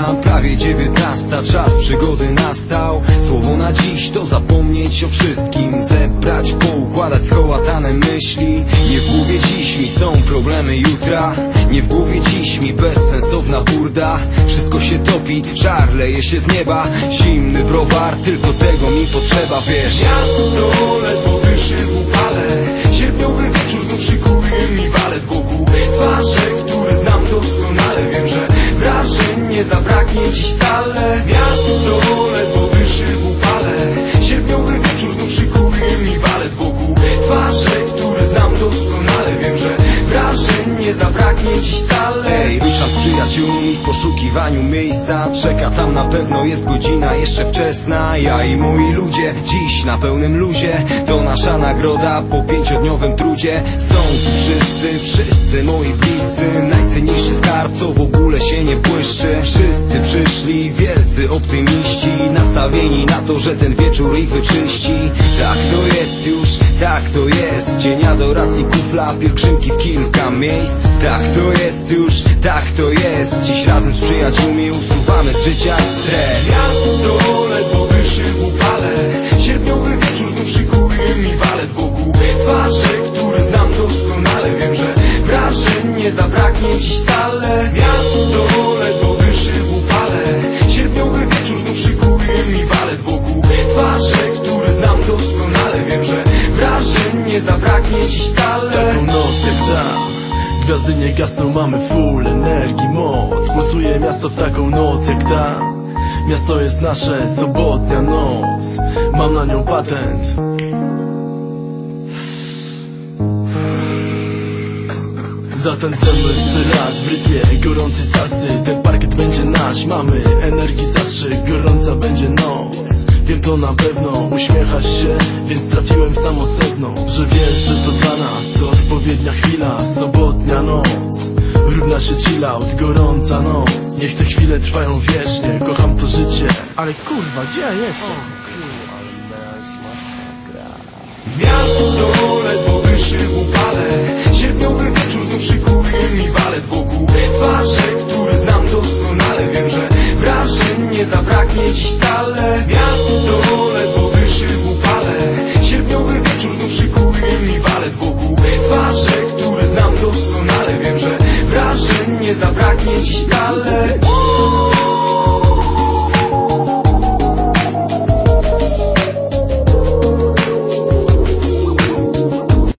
godzina, prawie dziewiętnasta Czas przygody nastał. Słowo na dziś to zapomnieć o wszystkim Zebrać, poukładać skołatane myśli. Nie w głowie dziś mi są problemy jutra Nie w głowie dziś mi bezsensowna burda. Wszystko się topi, żar leje się z nieba Zimny browar, tylko tego mi potrzeba, wiesz. Miasto ledwo dyszy w zabraknie dziś wcale Ej, ruszam z przyjaciółmi w poszukiwaniu miejsca. Czeka tam na pewno jest godzina jeszcze wczesna. Ja i moi ludzie dziś na pełnym luzie. To nasza nagroda po pięciodniowym trudzie. Są tu wszyscy, wszyscy moi bliscy. Najcenniejszy skarb to w ogóle się nie błyszczy. Wszyscy przyszli, wielcy optymiści Nastawieni na to, że ten wieczór ich wyczyści. Tak to jest już, tak to jest. Dzień adoracji kufla, pielgrzymki w kilka miejsc. Tak to jest już, tak to jest. Dziś razem z przyjaciółmi usuwamy z życia stres. Miasto ledwo dyszy w upale Sierpniowy wieczór znów szykuje mi balet wokół. Twarze, Gwiazdy nie gasną, mamy full energii, moc. Pulsuje miasto w taką noc jak ta. Miasto jest nasze, sobotnia noc. Mam na nią patent. Zatańczymy jeszcze raz w rytmie. Gorącej salsy Ten parkiet będzie nasz, mamy energii zastrzyk Gorąca będzie noc. Wiem to na pewno, uśmiechasz się Więc trafiłem w samo sedno Że wiesz, że to dla nas odpowiednia chwila, sobotnia noc. Równa się chill out, gorąca noc. Niech te chwile trwają wiecznie Kocham to życie. Ale kurwa, gdzie ja jestem?